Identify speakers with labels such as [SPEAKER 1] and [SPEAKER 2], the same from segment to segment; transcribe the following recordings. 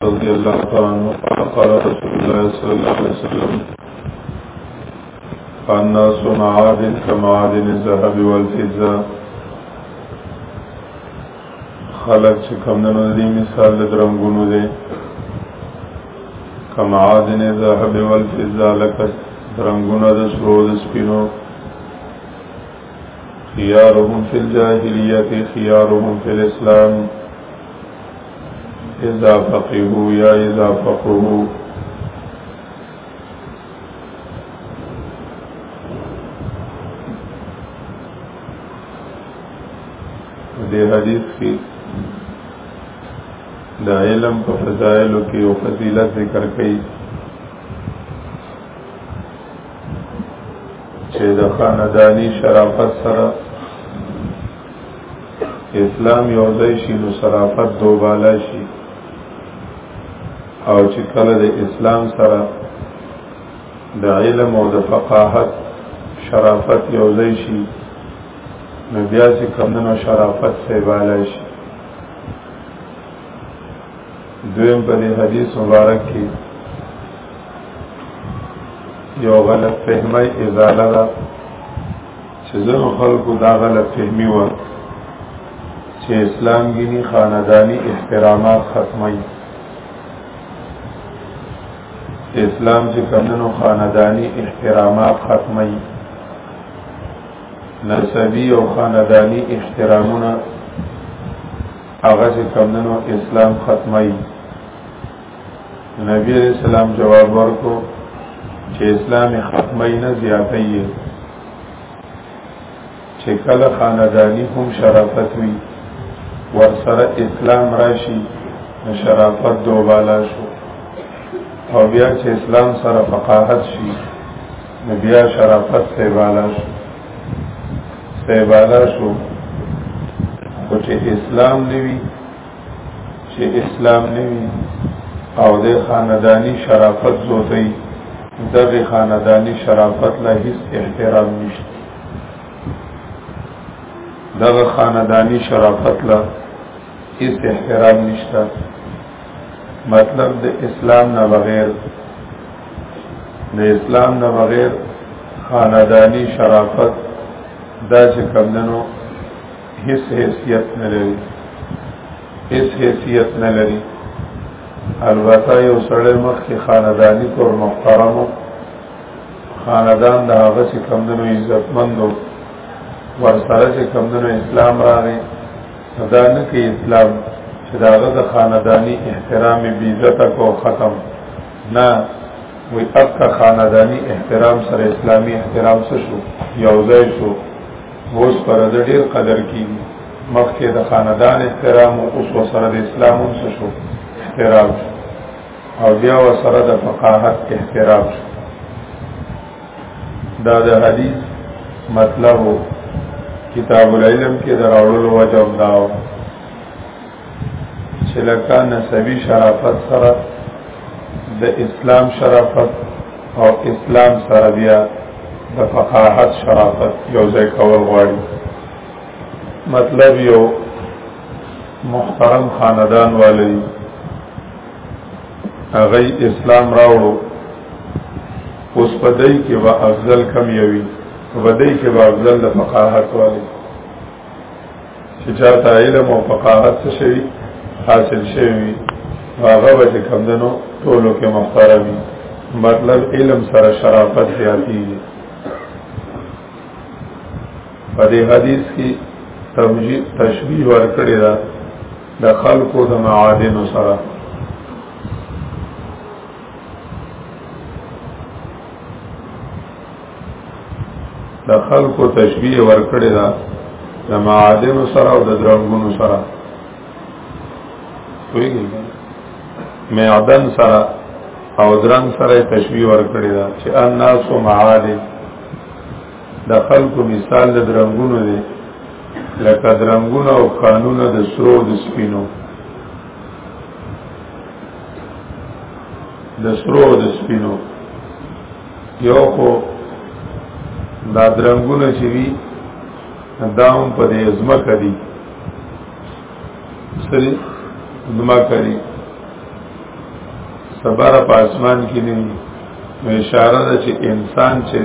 [SPEAKER 1] رضي الله تعالى عنه قال قال رسول الله صلى الله عليه وسلم الناس معادن كمعادن الذهب والفضة خلق چې کم نه دی مثال د رنگونو دی کما عادن ذهب والفضه لك رنگونه د سرو د سپینو خيارهم في الجاهليه خيارهم في الاسلام اذا فقهو یا اذا فقهو دې حدیث کې د علم په فضایلو کې او فضیلت ذکر کړي چې د خاندانی شرافت سره اسلام یو ځای شي نو صرافت دوباله شي او چې کله د اسلام سره د علم او د فقاهت شرافت یو ځای شي نو بیا چې کمدنو شرافت سیباله شي دویم په دې حدیث مبارک کې یو غلط فهمه ازاله ده چې زنو خلکو دا غلط فهمي و چې اسلام ګینی خاندانی احترامات ختمي اسلام چې کمنو خاندانی احترامات ختمي نسبی او خاندانی احترامونه هغه چې کمنو اسلام ختمي نبی علیہ السلام جواب ورکو چې اسلام ختمي نه زیاتې چې کله خاندانی هم شرافت وي ورسره اسلام راشي نو شرافت دوبالا شو او بیا چې اسلام سره فقاهت شي نو بیا شرافت سیبالا شو سیبالا شو خو چې اسلام نوي چې اسلام نوي او د خاندانی شرافت زوتي دغه خاندانی شرافت له هیڅ احترام نشته دغه خاندانی شرافت له هیڅ احترام نشته مطلب د اسلام نه بغیر د اسلام نه بغیر خاندانی شرافت دا چې کمدنو هیڅ حیثیت نه لري هیڅ حیثیت نه لري البته یو سړی مخکې خاندانی طور محترم خاندان د هغه چې کمدنو عزتمندو ورسره چې کمدنو اسلام راغی دا نه کې اسلام چې د هغه د خاندانی احترام بې عزته کو ختم نه وی اکا خاندانی احترام سره اسلامی احترام سره شو یو ځای شو اوس پر د ډیر قدر کی مخکې د خاندان احترام او اوس سره د اسلام هم شو احترام او بیا سره د فقاهت احترام شو دا د حدیث مطلب کتاب العلم کې دراوړلو وجه هم داو چې لکه نسبی شرافت سره د اسلام شرافت او اسلام سره بیا د فقاحت شرافت یو ځای کول غواړي مطلب یو محترم خاندان والی هغه اسلام راوړو اوس پدای کې وا افضل کم یوي پدای کې وا افضل د فقاحت والی چې چاته علم او فقاهت څه شي حاصل شوی هغه به چې کمدنو ټولو کې محترمي مطلب علم سره شرافت زیاتی په دې حدیث کې تشبیه ورکړی دا د خلقو د معادن سره د خلکو تشبیه ورکړی دا د معادن سره او د درمونو سره ویږي معدن سره او درن سره تشبیه ورکړی دا چې الناس معادن د خلکو مثال د درمونو دی لکه درمونو او قانون د سرو د سپینو د سرو د سپینو یو خو دا درنګونه چې وی دا هم په دې ازمه کړي سری ازمه کړي سبار په اسمان کې نه وي اشاره ده چې انسان چې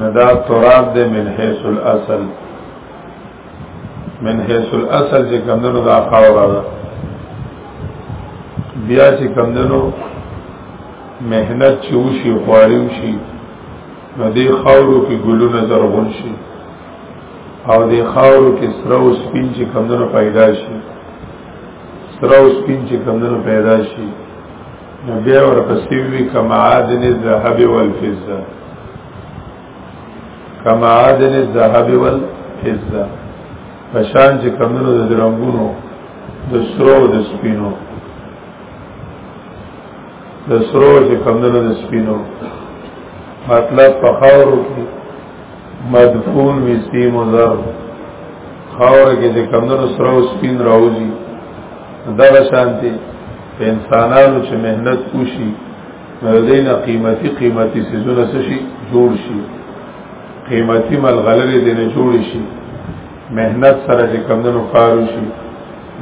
[SPEAKER 1] نه دا تراب ده من حیث الاصل من حیث الاصل چې کمدنو دا خاورا دا بیا چې کمدنو محنت چې وشي خواري وشي نو دې خاورو کې ګلونه زرغون شي او دې خاورو کې سره او سپین چې کمدنو پیدا شي سره او سپین چې کمدنو پیدا شي نو بیا ورپسې وی کما عادن الذهب والفضه کما عادل الذهب والفضه پشان چې کمونو د رنگونو د سرو د سپینو د سرو چې کمونو د سپینو مطلب په خاورو کې مدفون وی سیم و زر خاور کې چې کمونو سرو سپین راوځي دغه شانتي انسانانو چې مهنت کوشي نو دینه قیمتي قیمتي سيزونه شي جوړ شي قیمتي ملغلرې دینه جوړ شي مهنت سره چې کمندونو کار شي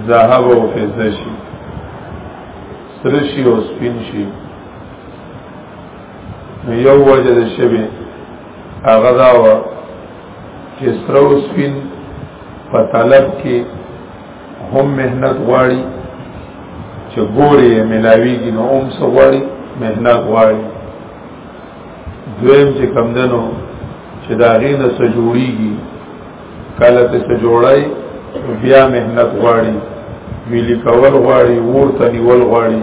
[SPEAKER 1] ذهب او فضه شي سره شي او سپین شي یو وجه د شبه هغه دا و چې سره او سپین په طلب کې هم مهنت غواړي چې ګوري ملاويږي نو هم سغواړي مهنت غواړي دویم چې کم دنو چې دا غي نه سجوړيږي کله ته سجوړای بیا مهنت غواړي ویلی کول غواړي ورته نیول غواړي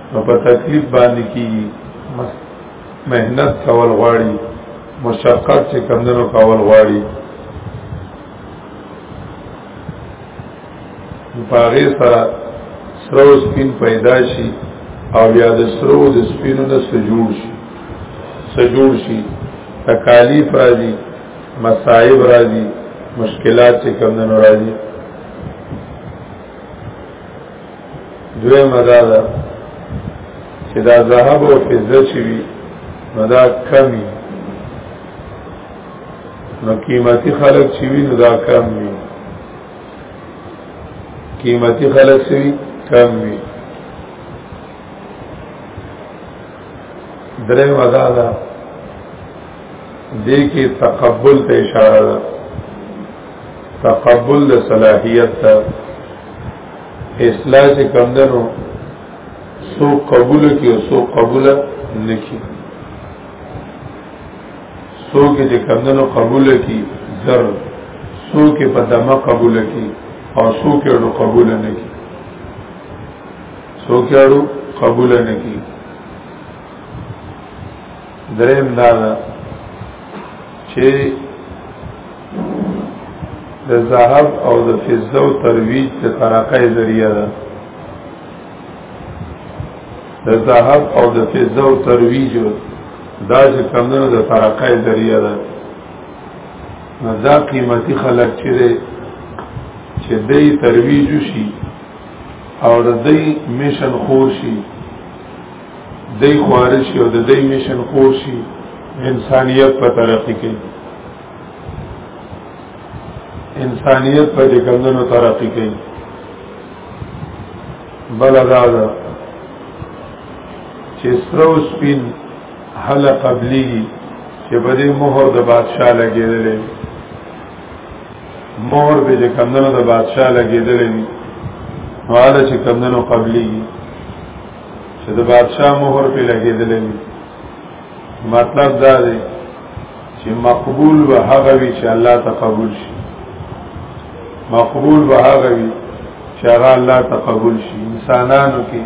[SPEAKER 1] نو په تکلیف باندې کی مهنت کول غواړي مشقت چې کمندونو کول غواړي په هغه سره سرو سپین پیدا شي او بیا د سرو د سپینو نه سجور شي سجور شي تکالیف راځي مصائب راځي مشکلات چې کمندونو راځي دوی مدا دا چې دا ذهب او فضه چې وي مدا کمی نو قیمتي خلک چې وي نو دا کم وي قیمتي خلک چې وي کم وي درې مدا دا دې کې تقبل ته اشاره ده تقبل د صلاحیت ته اصلاح چې کم ده نو سو قبول کی او سو قبول نکی سو کې چې کم ده نو قبول کی زر سو کې په دمه قبول کی او سو کې اړو قبول نکی سو کې اړو قبول نکی دریم دا چې د ذهب او د فضه او ترویج د ترقه ذریعہ ده د ذهب او د فضه او ترویج دا چې کمنو د ترقه ذریعہ ده دا قیمتي خلک چې ده چې دې ترویج شي او د دې میشن خور شي دې خوارشي او د دې میشن خور شي انسانیت په ترقی کې انسانیت په دې کمندونو ترقی کوي بل دا ده چې سترو سپین حل قبلی چې په دې مهر د بادشاہ لګېدلې مهر به چې کمندونو د بادشاہ لګېدلې واله چې کمندونو قبلی چې د بادشاہ مهر په لګېدلې مطلب دا دی چې مقبول به هغه وي چې الله ته قبول شي مقبول به هغه وي چې هغه الله ته قبول شي انسانانو کې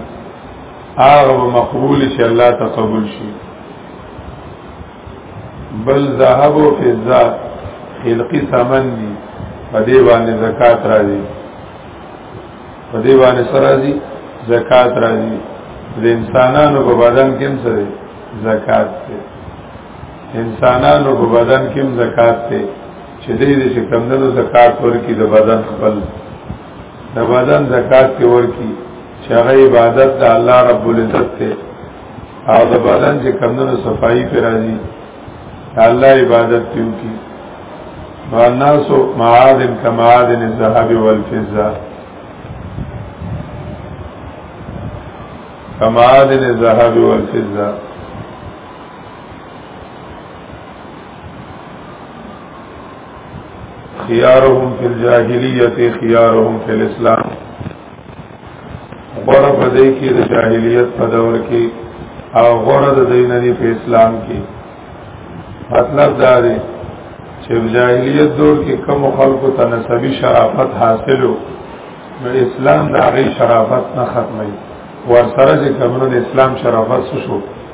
[SPEAKER 1] هغه مقبول چې الله ته قبول شي بل ذهب او فضه خلقی سمن دي په دې باندې زکات راځي په دې باندې سره راځي زکات راځي د انسانانو په بدن کې هم سره زکات دی انسانانو په بدن کې زکات ته چې دې دې چې کمندونو زکات ورکی د بدن خپل د بدن زکات کې ورکی چې هغه عبادت د الله رب العزت ته او د بدن چې کمندونو صفائی پر راځي الله عبادت کیو کی والناس معادن کمعادن الذهب والفضه کمعادن الذهب والفضه خيارهم في الجاهليه خيارهم في الاسلام غره په دې کې د جاهلیت په دور کې او غره د دین دی په اسلام کې مطلب دا دی چې جاهلیت دور کې کم خلکو ته نسبی شرافت حاصلو نو اسلام د هغه شرافت نه ختمي ورسره چې کمنو د اسلام شرافت شو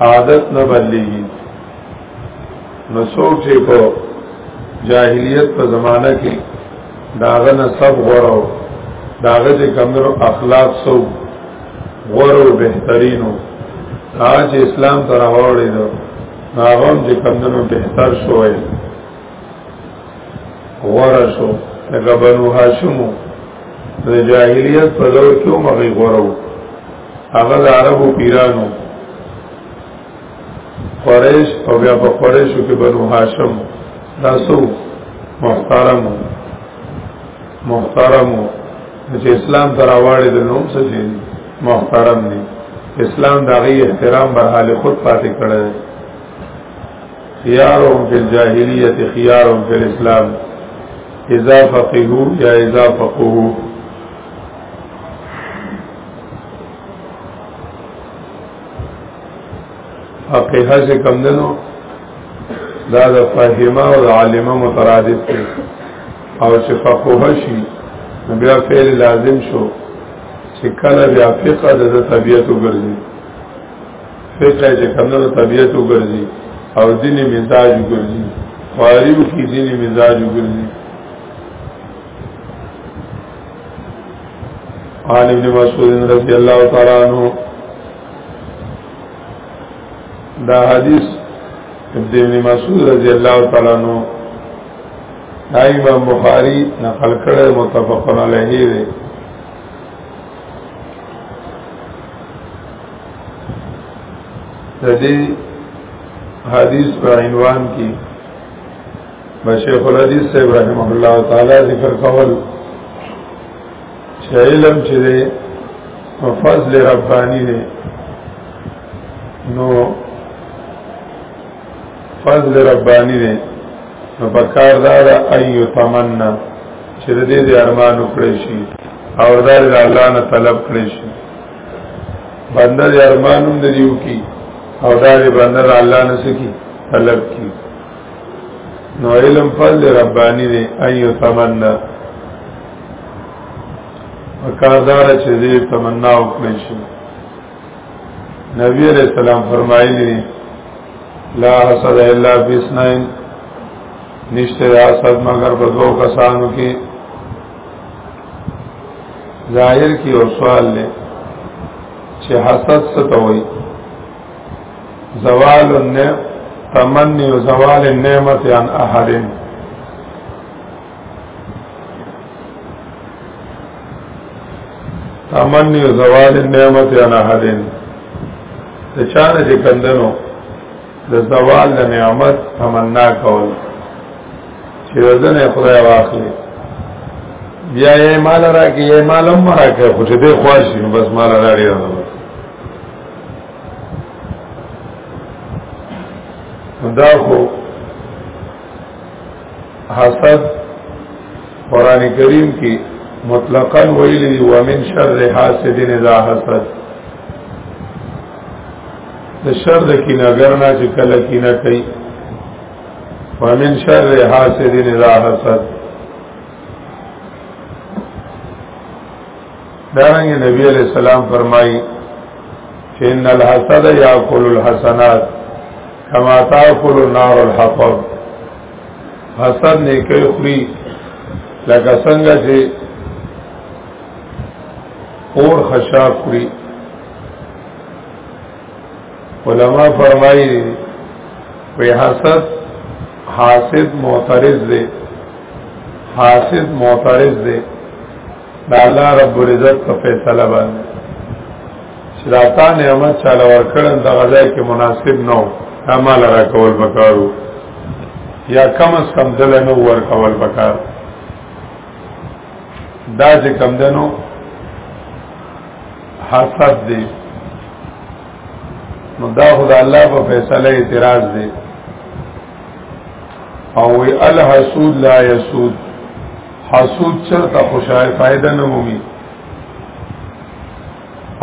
[SPEAKER 1] عادت نه بدلیږي نو څوک چې په جاهلیت په زمانہ کې داغه نسب غورو داغه چې کمنو اخلاق سو غورو بهترینو هغه چې اسلام ته راوړی دو هغه چې کمنو بهتر شوی غورا شو لکه بنو هاشمو د جاهلیت په دور کې هم هغه غورو هغه د عربو پیرانو قریش او بیا په قریشو کې بنو هاشم تاسو محترم محترم چې اسلام تر اواړې د نوم څه شي محترم دي اسلام دا غي احترام بر حال خود پاتې کړی خيارهم في الجاهليه خيارهم في الاسلام اذا فقهوا یا اذا فقهوا فقیه چې کم دنو دا د فهمه او د عالمه مترادف دی او چې فقوه شي نو بیا فعل لازم شو چې کله بیا فقه د طبیعت وګرځي فقه چې کم دنو طبیعت وګرځي او دیني مزاج وګرځي خواریو کې دیني مزاج وګرځي عن ابن مسعود رضی الله تعالی عنہ دا حدیث ابن مسعود رضی الله تعالی عنہ دا امام بخاری نقل کړی متفق علیه دی د دې حدیث په عنوان کې شیخ الحدیث صاحب رحمه الله تعالی ذکر کول چې علم چې دی او فضل ربانی دی نو فضل ربانی دی نو پکار دا دا ایو تمنا چې دې دې ارمان وکړي شي او دا دې الله نه طلب کړي شي بنده دې ارمانوم دې یو کی او دا دې بنده الله نه سکی طلب کی نو علم فضل ربانی دی ایو تمنا وکاردار چې دې تمنا وکړي شي نبی علیہ السلام فرمایلی دی لا حسد الا فی اسنین نشته حسد مگر په دوه کسانو کې ظاهر کې او سوال لې چې حسد څه ته وایي زوال النعمت تمنی و زوال النعمت عن احد تمنی و زوال النعمت عن احد د چانه چې کندنو د زوال د نعمت تمنا کول چې وزن خدای واخلي بیا یې مال راکې یې مالم راکې خو چې دې خوښ شي بس مال راړي راځي دا خو حسد قران کریم کې مطلقاً ویل دی ومن شر حاسد اذا حسد د شر د کینګر نه چې کله کینه کوي ومن شر حاسد اذا حسد دارنګ نبی علیہ السلام فرمایي چې ان الحسد یاکل الحسنات کما تاکل النار الحطب حسد نه کوي خوري لکه څنګه چې اور خشاک خوري علماء فرمایي په حسد حاسد معترض دی حاسد معترض دی دا الله رب العزت په فیصله باندې چې دا تا نعمت چاله ورکړن د غزا کې مناسب نه و مال را کول پکارو یا کم از کم دل نه ور کول پکار دا چې کم دنو حسد دی نو دا خدای الله په فیصله اعتراض دی او وی الحسود لا یسود حسود چرته خوشای فائدہ نه مومي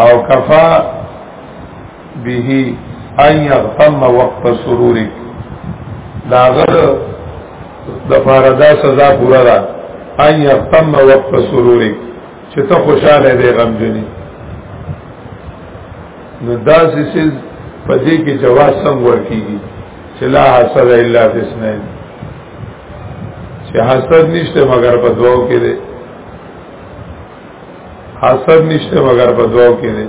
[SPEAKER 1] او کفا به ان يغتم وقت سرورك دا غر د فاردا سزا پورا ده ان يغتم وقت سرورك چې ته خوشاله دې غم جنې نو دا سیس په دې کې جواز سم ورکیږي چې لا حسد الا فی اسنین چې حسد نشته مگر په دواو کې دی حسد نشته مگر په دواو کې دی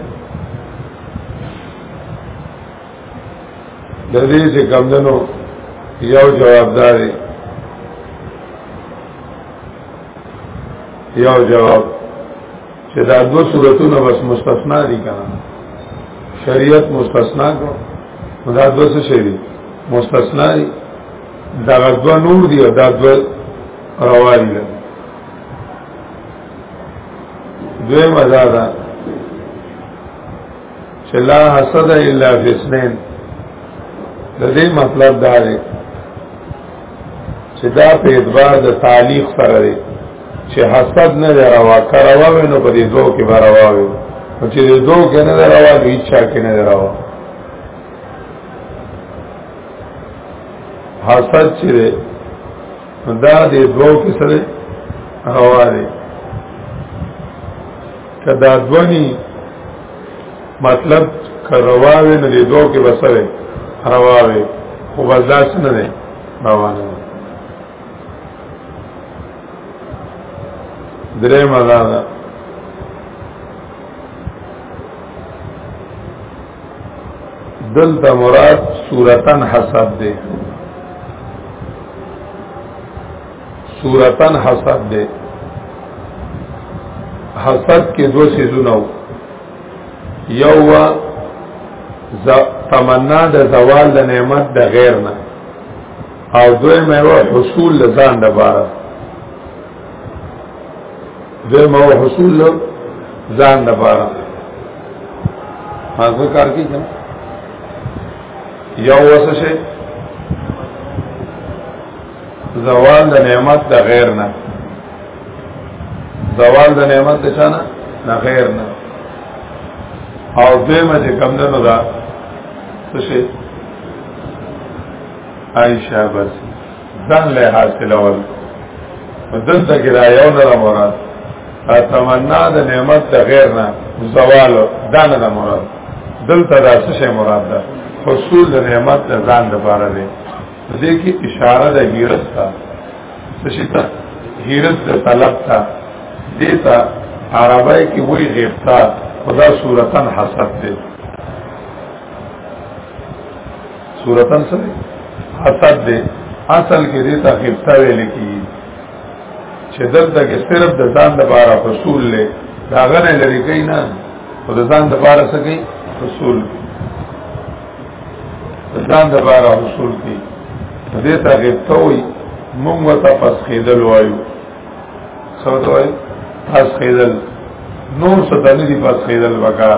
[SPEAKER 1] د دې چې کمندنو یو جوابدار دی یو جواب چې دا دو صورتونه بس مستثنا دي کنه شریعت مستثنا کو دا دو څه شي دي مستثنا دي دا دو نور دي او دا دو روا دي دوی مزا ده چې لا حسد الا فی اثنین د دې مطلب دا دی چې دا په اعتبار د تعلیق سره دی چې حسد نه دی روا کروا وي نو په دې دوه کې به روا وي او چې دې دوه کې نه دی روا نو هیڅ کې نه دی روا حسد چې دی دا دې دوه کې سره روا دی کدا دونی مطلب کروا وي نو دې دوه کې بسره روا وي خو بس داس نه دی روانه درې مدا ده دلته مراد صورتن حسب ده صورتن حسب ده حسب کې دوه سيزونه یو وا تمنا د زوال د نعمت د غیر نه او دوی مې و حصول لزان د بارا دوی مې و حصول لزان د بارا هغه کار کې څه یو وسشه زوال د نعمت د غیر نه زوال د نعمت د چانه نه غیر نه او دیمه چې کم دنو دا څه عائشہ بس ځان له حاصل اول دلته کې دا یو نه مراد تمنا د نعمت د غیر نه زوال دا نه مراد دلته دا څه مراد ده حصول د نعمت د ځان لپاره دی دې کې اشاره د هیرت ته څه شي ته هیرت د طلب ته دې ته عربی کې وایي غیرتا خدا صورتن حسد دی صورتن سره حسد دی اصل کې دې ته غبطه ویل کی چې دلته کې صرف د ځان لپاره فصول لې دا غنه لري کین نه او د ځان لپاره څه کوي فصول د ځان لپاره فصول کوي دې ته غبطه وي موږ ته پس خېدل وایو سوته وای پاس خیدل نور ستا ندی پاس خیدل وکا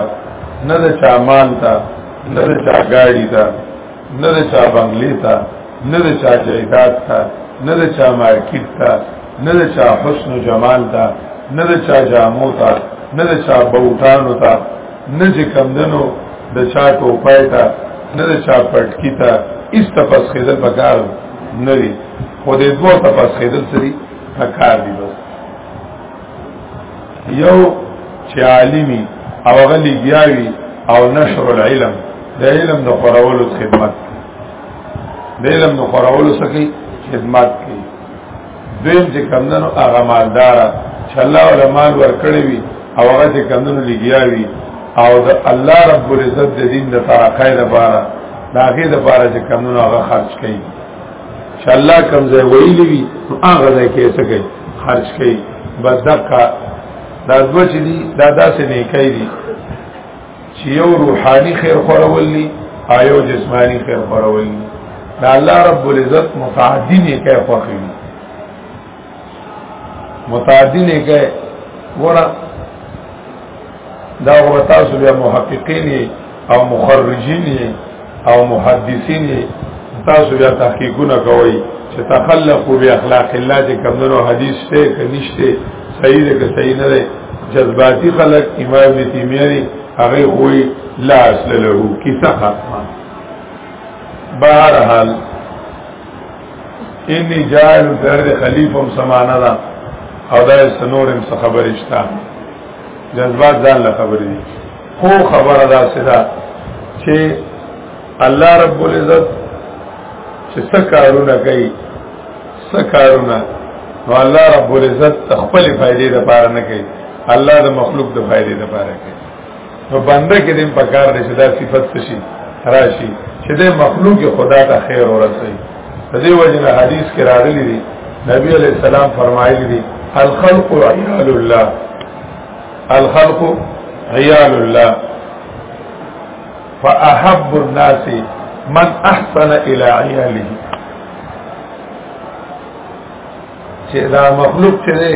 [SPEAKER 1] نه د چا مال تا نه د چا گاڑی تا نه د چا بنگلی تا نه د چا جایداد تا نه د چا مارکیت تا نه د چا حسن و جمال تا نه د چا جامو تا نه د چا بوټانو تا نه چې کمدنو د چا ټوپای تا نه د چا پټکی تا اس تپس خیدل بکار نه خو دې دوه تپس خېدل سری کار دی بس یو چې عالمي او غلي بیاوي او نشر العلم د علم د خورولو خدمت د علم د خورولو سکی خدمت کوي دویم چې کمندونو هغه مالدار چې الله ولا مال ورکړي وي او هغه چې کمندونو لګیاوي او د الله رب العزت د دین د ترقۍ لپاره دا غي د لپاره چې کمندونو هغه خرج کوي چې الله کوم ځای ویلی وي هغه ځای کې څه کوي خرج کوي بس دقه دا دوه چې دي دا داسې نه کوي دي چې یو روحاني خیر خورول دي آیو جسمانی خیر خورول دي دا الله رب العزت متعدی نه کوي خوخي متعدی نه کوي ورا دا هو تاسو بیا محققین او مخرجین او محدثین تاسو بیا تحقیقونه کوي چې تخلقوا باخلاق الله چې کمنو حدیث ته کنيشته صحیح ده که صحیح نه ده جذباتی خلق امام ابن تیمیه دی هغه وی لا اصل له کیسه ختمه بهر حال انی جائل در خلیفم سمانه دا او دا سنورم څه خبرې شته جذبات ځان له خبرې دي خو خبره دا سره چې الله رب العزت چې څه کارونه کوي څه کارونه نو الله رب العزت خپل فائدې لپاره نه کوي الله د مخلوق د فائدې لپاره کوي نو بنده کې دیم پکار دی چې دا صفت شي راشي چې د مخلوق خدا ته خیر ورسي په دې وجه نه حدیث کې راغلي دي نبی علی السلام فرمایلی دي الخلق عیال الله الخلق عیال الله فاحب الناس من احسن الى عياله چې دا مخلوق چې دی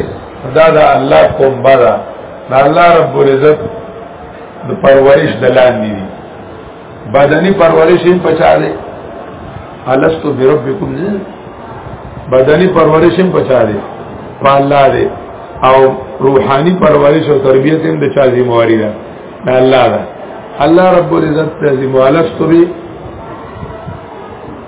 [SPEAKER 1] دا د الله کومبه ده د الله رب العزت د پرورش دلان دي بدني پرورش هم پچا دی الستو بربکم نه بدني پرورش هم پچا دی په الله دی او روحاني پرورش او تربيت هم د چا ذمہ واري ده الله ده الله رب العزت ذمہ الستو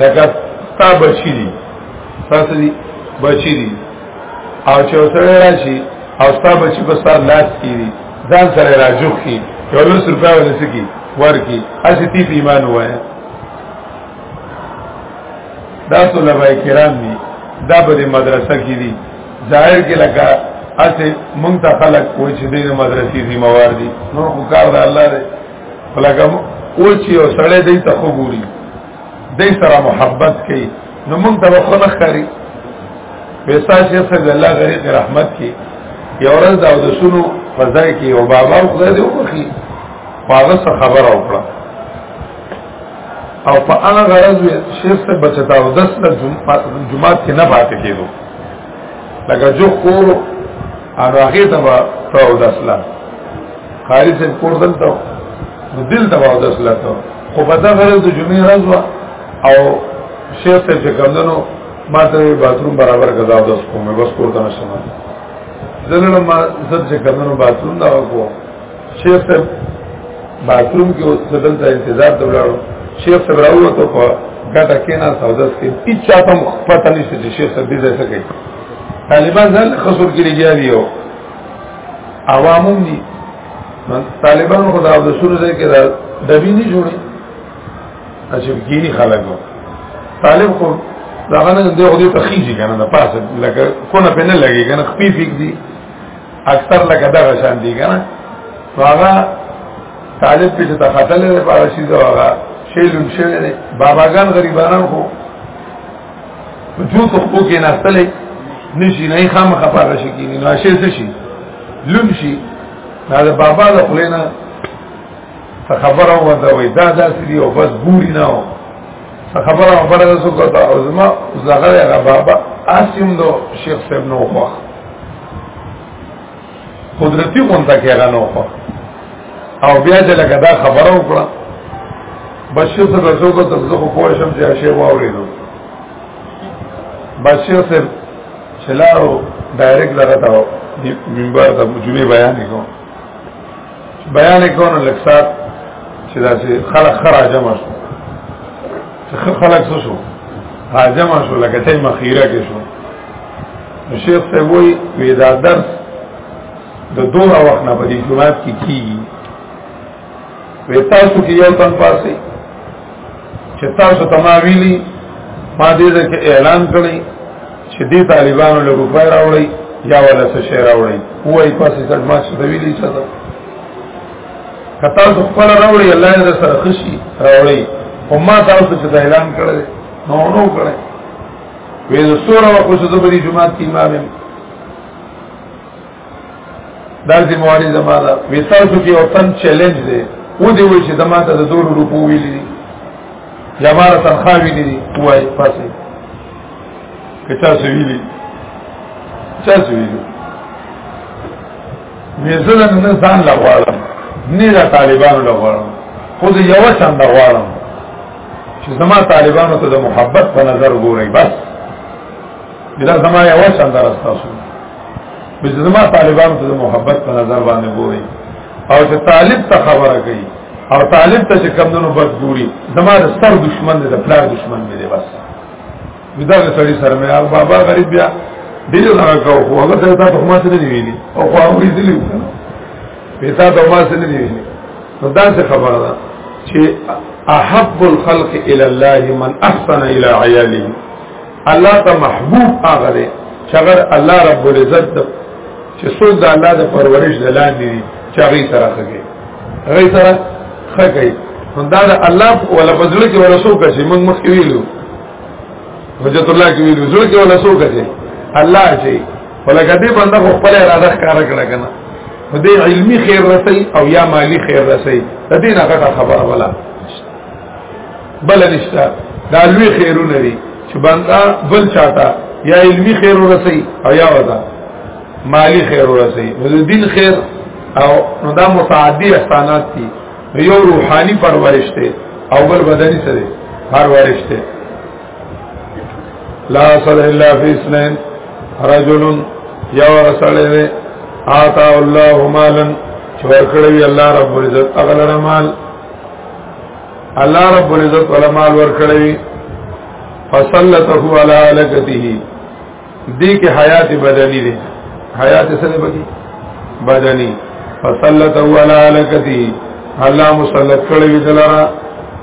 [SPEAKER 1] لکه ستا بچی دی تاسو دی بچی دی او چې سره راشي او ستا بچی په سر لاس کیږي ځان سره راجو کی یو لس روپیا ولسکی ورکی اسی تی په ایمان وایا دا طلبه کرام دي دا په مدرسه کې دي ظاهر کې لکه اسه مونږ ته خلق کوی چې د مدرسې ذمہ وار دي نو کار د الله دی لکه او چې یو سړی دی ته خو ګوري دی سره محبت کوي نو موږ ته به خو نه ښکاري ویسا شیخ صلی الله غریق رحمت کې یو ورځ دا د سونو فضای کې یو بابا خدای دې وبخي هغه څه خبر او کړه او په هغه غرض شیخ صاحب بچتا او دس جمعه جمعه کې نه پاتې کېدو لکه جو کورو او هغه ته به تاو دسلا خارج سے کور دلته نو دل ته به دسلا ته خو په دا غره د جمعې ورځ وا او شیخ ته چې کمندنو ما ته باتروم برابر غزا او دس کومه بس کور ته نشم زلنه ما زړه چې کمندنو باتروم دا وکړو شیخ صاحب باثروم کې اوس بدل ته انتظار ته ولاړو شیخ صاحب راووتو په ګټه کې نه سوداس کې هیڅ چاته پته نشته چې شیخ صاحب دې ځای څه کوي طالبان ځل خسر کې لګیا دي او عوامو دي طالبان خو دا د سورو ځای کې دا دبی نه جوړي اچھا ګيني خلک طالب خو دا غنه دې خو دې تخیږي کنه دا پاسه لکه کونه په نه لګي کنه خپې فیک دي اکثر لکه دغه شان دي کنه هغه طالب په ته خطل نه پاره شي دا هغه شیلون شوی دی باباګان غریبانان خو جو ته خو کې ناستلې نشي نه خام خبره شي کې نه شي څه شي لون شي دا بابا له خلینا خبره و دا وې دا داسې دی او بس ګوري نه خبره خبره ده څوک ته او زما زغره هغه بابا اسیم دو شیخ صاحب نو خو قدرتی غونډه کې هغه نو خو او بیا چې لکه دا خبره وکړه بشیر صاحب رسول ته تبلیغ کوو شم چې شی واورینو بشیر صاحب چلاو ډایرکټ لګا تا منبر ته جمعې بیان کوم بیان کونه لکسات چې دا چې خلک خرا جمع شو چې خلک څه شو ها جمع شو لکه ته مخیره کې شو شیخ ته وی وی دا درس د دوه وخت نه په دې جمعات کې کیږي وی تاسو کې یو تن پاسي چې تاسو تما ویلي ما دې ده کې اعلان کړی چې دې طالبانو له روپای راوړی یا ولا څه شی راوړی وای پاسي څټ ما څه ویلي څه ده کتا څو خپل راوړی الله دې سره خوشي راوړی او ما تاسو ته اعلان کړی نو نو کړی وې زه سوره او څه د بری جمعه کې امام دا زمواري زماده وی تاسو کې او تن چیلنج دی و دې وی چې زماده د دور روپو ویلي دي جماعه تنخواه ویلي دي وای پاسې که تاسو ویلي تاسو ویلي مې زړه نه ځان لا غواړم نه دا طالبانو لا غواړم خو دې یو څنګه دا غواړم چې زما طالبانو ته د محبت په نظر ګوري بس دا زما یو شاندار استاسو به زما طالبانو ته محبت په نظر باندې ګوري او چې طالب ته خبره کوي او طالب ته چې کم دنو بد ګوري زما د سر دشمن دی د پلار دشمن دی بس دا سړی سره مې هغه بابا غریب بیا ډیر نه کاو خو هغه ته تاسو ما سره دی ویلي او خو هغه یې دلی په تاسو ما سره دی ویلي نو دا څه خبره ده چې احب الخلق الى الله من احسن الى عياله الله ته محبوب هغه دی چې هغه الله رب العزت چې څوک د الله د پرورش دلان دي چې هغه سره کوي هغه سره کوي دا د الله ولا فضل کې ولا څوک چې موږ مخ کې ویلو حجت الله کې ویلو څوک کې ولا څوک چې الله چې ولکه دې بنده خپل اراده ښکارا کړه کنه دې علمی خیر رسي او یا مالی خیر رسي د دې نه غټه خبره ولا بل نشته دا لوی خیرونه دي چې بندا بل چاته یا علمی خیر ورسي او یا ودا مالی خیر ورسي نو دین خیر او نو دا متعدی احسانات دي یو روحانی پرورش ته او بل بدني سره پرورش ته لا صلی الله فی اسنین رجل یو رسول دی آتا الله مالن چور کړی الله رب عزت اغلر مال الله رب العزت ولا مال ور کړی فصلته علی لکته دې کې حیات بدنی دی حیات سره بکی بدنی فصلت اول علکتی الله مسلط کړی وی دلارا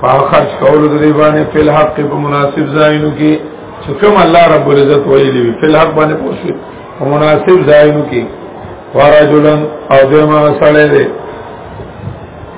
[SPEAKER 1] فخرج کول د دې باندې په حق په مناسب ځایونو کې چې کوم الله رب العزت ویلی وی په حق باندې پوښي په مناسب ځایونو کې ورجلن او دما سره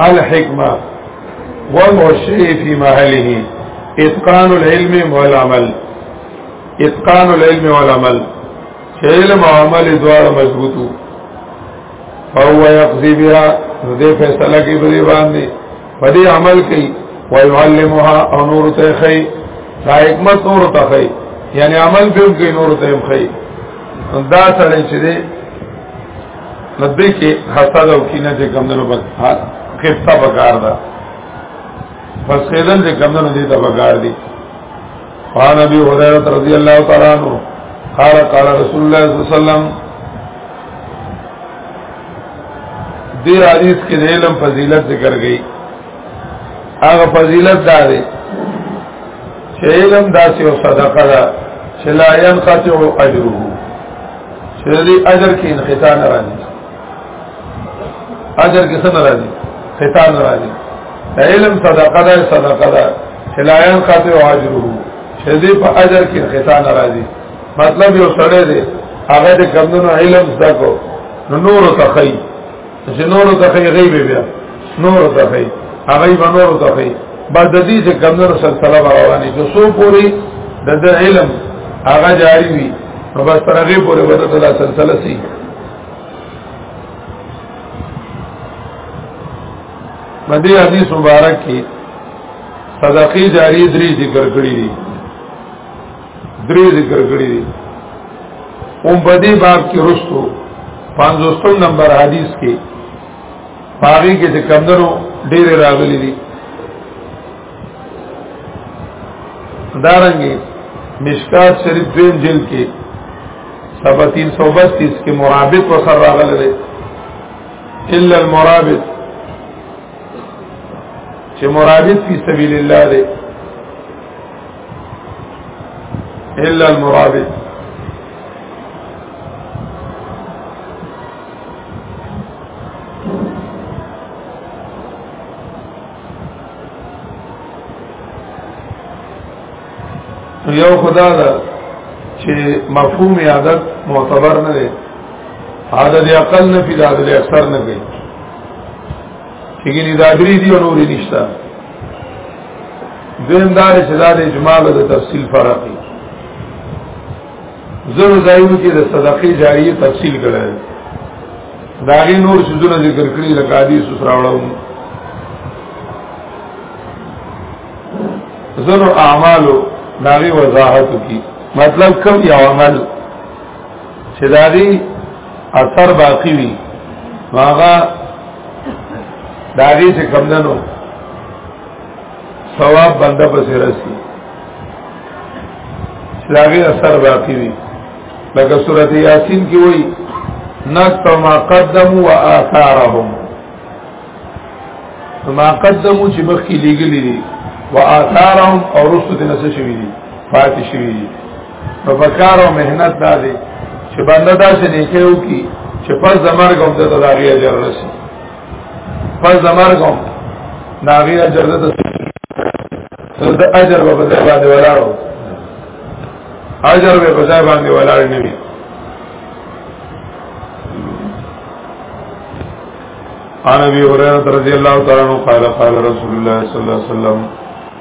[SPEAKER 1] الحکمه وضع الشيء في محله اتقان العلم والعمل اتقان العلم والعمل چې علم او عمل دواړه مضبوطو فهو يقضي بها دې فیصله کوي په دې باندې په دې عمل کوي ويعلمها او نور ته خي دا حکمت نور ته خي یعنی عمل به کوي نور ته خي دا سره چې نو دې کې حسد او کینه چې کمندونو په خفتا بګار ده پس خیدل چې کمندونو دې ته بګار دي قال ابي هريره رضي الله تعالى عنه قال قال رسول الله صلى الله عليه وسلم دې حدیث کې علم فضیلت ذکر گئی هغه فضیلت دا دی چې علم داسې او صدقه ده چې لا ينقطع اجره چې د دې اجر کې انقطاع نه راځي اجر کې څه نه راځي خطا نه راځي علم صدقه ده صدقه ده چې لا ينقطع اجره چې دې په اجر کې انقطاع نه راځي مطلب یو سره دی هغه د کمونو علم زده کو نو نور تخی چې نور ته خي غیب بیا نور ته خي هغه به نور ته خي بعد دې چې کمنو سلسله رواني چې سو پوری د علم هغه جاری وي نو بس تر هغه پورې وته د سلسله سي مدي حدیث مبارک کې صدقې جاری درې ذکر کړی دي درې ذکر کړی دي اوم په دې باب کې رسو 50 نمبر حدیث کې باغی کې چې کمندرو ډېر راغلي دي دارنګي مشکات شریف دیم جلد کې سبا 332 کې مرابط وسر راغلي دي الا المرابط چې مرابط فی سبیل الله دی الا المرابط یو خدا دا چې مفهوم عادت معتبر نه دی عادت اقل نه فی عادت اکثر نه کوي چې ګینه دا درې دی او نورې نشته دویم دار چې دا د اجمال او د تفصیل فرق دی زرو ځایونو کې د صدقې جاریه تفصیل کړل دا غي نور سيزونه ذکر کړی لکه حدیث سره راوړم زرو اعمالو دا غي وضاحت کی مطلب کوم یو عمل چې داغي اثر باقی وي هغه داغي چې کم دنو ثواب بنده پسې رسی داغي اثر باقی وي لکه سورته یاسین کې وایي نکتو ما قدمو و آثارهم ما قدمو چې مخکې لګلې دي و آثارهم او رسو دې نس شوی دي فاتح شوی دي په بکار او مهنت دا دی چې بنده دا څه نه کوي کی چې پس زمرګ هم ته دا غي اجر رسي پس زمرګ هم دا غي اجر ده ته د اجر په بدل باندې ولاړو اجر به په ځای باندې ولاړ نه وي عن ابي هريره رضي الله تعالى عنه قال قال رسول الله صلى الله عليه وسلم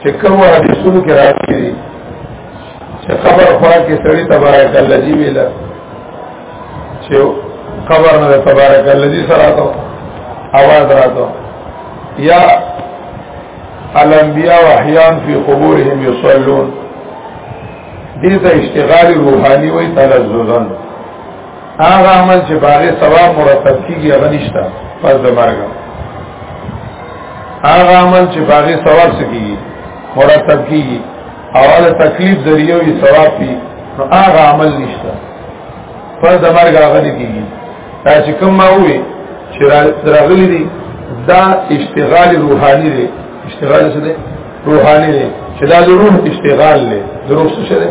[SPEAKER 1] چې کوم حدیثونو کې راځي دي چې خبر خوا کې سړی تبارک الله دی ویل چې خبر نه تبارک الله دی سره راته आवाज راته یا الانبیاء احیان فی قبورهم یصلون دې ته اشتغال روحاني وي تلذذن هغه عمل چې باغې ثواب مرتب کیږي هغه نشته پس د مرګ هغه عمل چې باغې ثواب سکیږي مرتب کیږي اول تکلیف ذریعہ وي ثواب پی نو هغه عمل نشته پس د مرګ هغه نه کیږي دا چې کوم ما وې چې راغلي دي دا اشتغال روحاني دی اشتغال څه دی روحاني دی چې دا د روح اشتغال دی د روح څه دی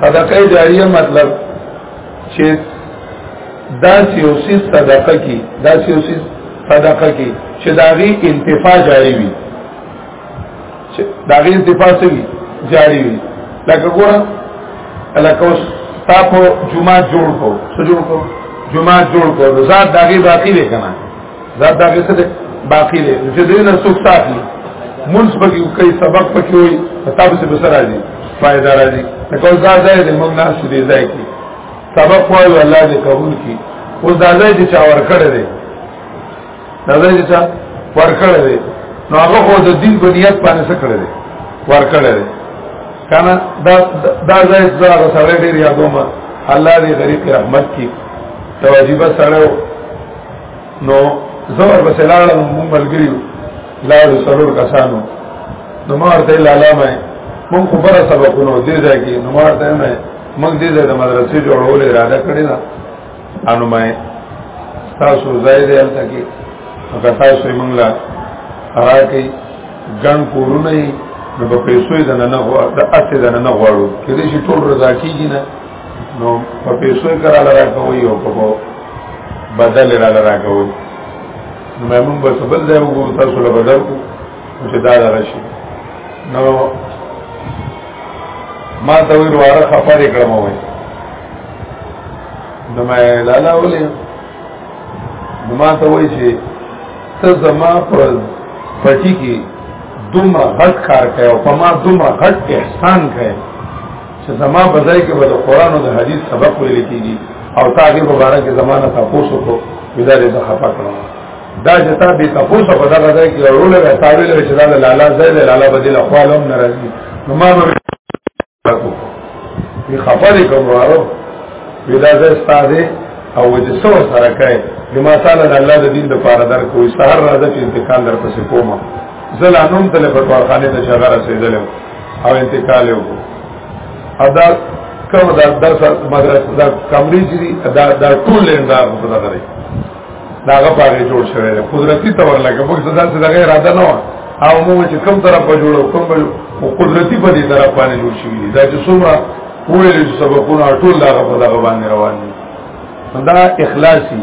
[SPEAKER 1] صدقه جاریه مطلب چې دا سیوسیس صدقه کی دا سیوسیس صدقه کی چې داغي انتفاع جاری وي چې داغي انتفاع سوي جاری وي لکه ګوره لکه اوس تاسو جمعه جوړ کو څه جوړ کو جمعه جوړ کو ذات داغي باقی دی کنه دا دا څه دی باقی دی چې دې نه څوک ساتي مونږ به یو کوي سبق پکې وي تاسو څه بسر راځي فائدہ راځي نو دا ځای دې مونږ نه شې دې ځای کې سبق وایو الله دې قبول کړي اوس دا ځای چې چا ور کړی دی دا ځای چې چا ور کړی دی نو هغه خو د دین په نیت باندې څه کړی دی ور کړی دی کنه دا دا ځای چې هغه سره ډیر یادوم الله دې غریب رحمت کړي توجیبه سره نو زور بس لاړم مونږ ملګری لاړ سرور کسانو نو ما ورته لاله مې مونږ خو بره سبقونه دې ځای کې نو ما ورته مې مونږ دې ځای د مدرسې جوړول اراده کړې ده انو مې تاسو ځای دې الته کې هغه تاسو مونږ لا راکې ګڼ کورونه نو په پیسو یې دنه نه غواړو د اته دنه نه غواړو کله چې ټول رضا کیږي نه نو په پیسو کرا لرا کوي او په بدل را لرا کوي نو موږ به سبل ځای وګورو تاسو له بدل کو چې دا راشي نو ما ته وی ورواره خبرې کړم وای نو ما لالا ولې نو ما ته وای چې ته زما پر پټی کې دومره غټ کار کوي او په ما دومره غټ احسان کوي چې زما په ځای کې به د قران او د حدیث سبق ویل کیږي او تا هغه مبارک زمانہ تاسو کو ودا دې خپه کړو دا چې تا به تاسو په دغه ځای کې ورول وې تا ویل چې دا لالا ځای دی لالا بدله خپلوم ناراضي نو ما به تاسو په خپه دې کوم وارو ودا ځای ستاسو او چې څو سره کوي نو ما تعالی د الله د دین د پاره در کوی سحر راځي چې انتقال در پسې کومه زلانوم تل په کارخانه د شغره سیدلم او انتقال یو ادا کوم دا درس مدرسه دا کمرې چې دا دا ټول لندا په دغه لري داغه پاره جوړ شوی دی قدرتی تور لګه موږ څه داسې دغه اراده نه و او موږ چې کوم طرف په جوړو کوم په قدرتی په دې طرف باندې جوړ شوی دی دا چې څومره ویل چې سبقونه ټول داغه په دغه باندې روان دي دا اخلاصي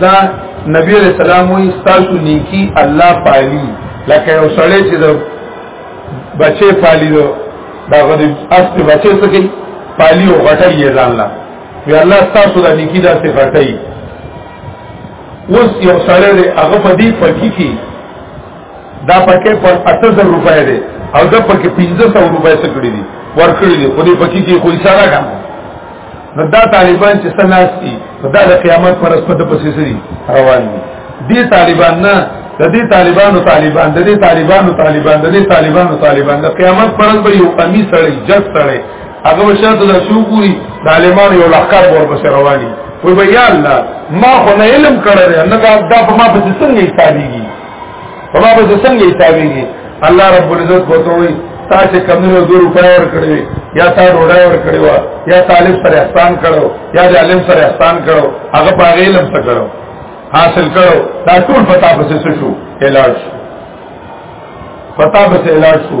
[SPEAKER 1] دا نبی علیہ السلام وی ستاسو نیکی الله پالی لکه یو سړی چې د بچي پالی دو دا غدي است بچي سکی پالی او غټي یې ځان لا وی الله ستاسو د نیکی دا څه غټي اوس یو سړی دی هغه په دې پکی کې دا پکې پر 8000 روپۍ دی او دا پکې 1500 روپۍ څخه کړی دي ورکړي دي خو دې پکی کې کوئی سارا کړه نو دا طالبان چې سناستي دا د قیامت پر اسمه د پسې سری روان دي دي طالبان نه د دې طالبانو طالبان د دې طالبانو طالبان د دې طالبانو طالبان د قیامت پر اسمه یو قمی سړی جګ سړی هغه وشاته د شو ګوري طالبان یو لخر ور پسې روان دي وي بیا الله ما خو نه علم کړی نه دا په ما پسې څنګه حسابيږي په ما به څنګه حسابيږي الله رب العزت وته وي تا چې کمونو دو روپای ور کړې یا تا روډای ور کړې وا یا طالب سره احسان کړو یا د عالم سره احسان کړو هغه په علم څه کړو حاصل کړو دا ټول پتا پسې څه شو علاج پتا پسې علاج شو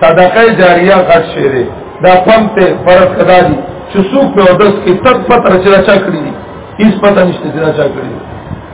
[SPEAKER 1] صدقه جاریه غټ شری دا پم ته فرض کدا دي چې څوک په اودس کې تک پتر چې راچا کړی دي هیڅ پته نشته چې راچا کړی دي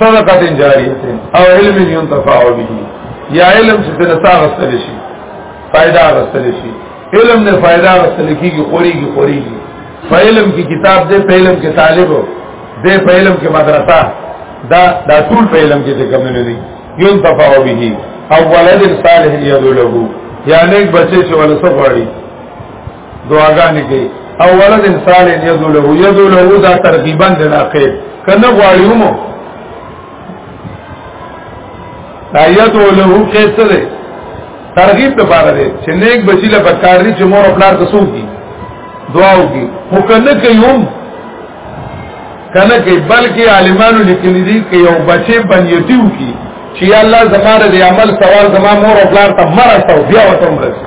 [SPEAKER 1] صدقه جاریه او علم ينتفع به یا علم چې تنه تاغستل شي فائدہ غستل شي علم نه فائدہ غستل کیږي خوريږي خوريږي په علم کې کتاب دې په علم کې طالب دې په علم کې مدرسه دا دا ټول په علم کې څه کم نه دي ينتفع به او ولد صالح يدعو له یا نیک بچی چې ولسه غواړي دعاګانې کوي او ولد انسان یذو له یذو له دا ترغیبا د اخر کنه غواړي مو دا یذو له کیسه ده ترغیب ته پاره ده چې نیک بچی له پکار دي چې مور خپل تاسو کی دعا وکي هو کنه کوم کنه کوي بلکې عالمانو لیکلي دي چې یو بچي بنیتیو کی چې الله زماره د عمل سوال زما مور خپل ته مرسته او بیا وته مرسته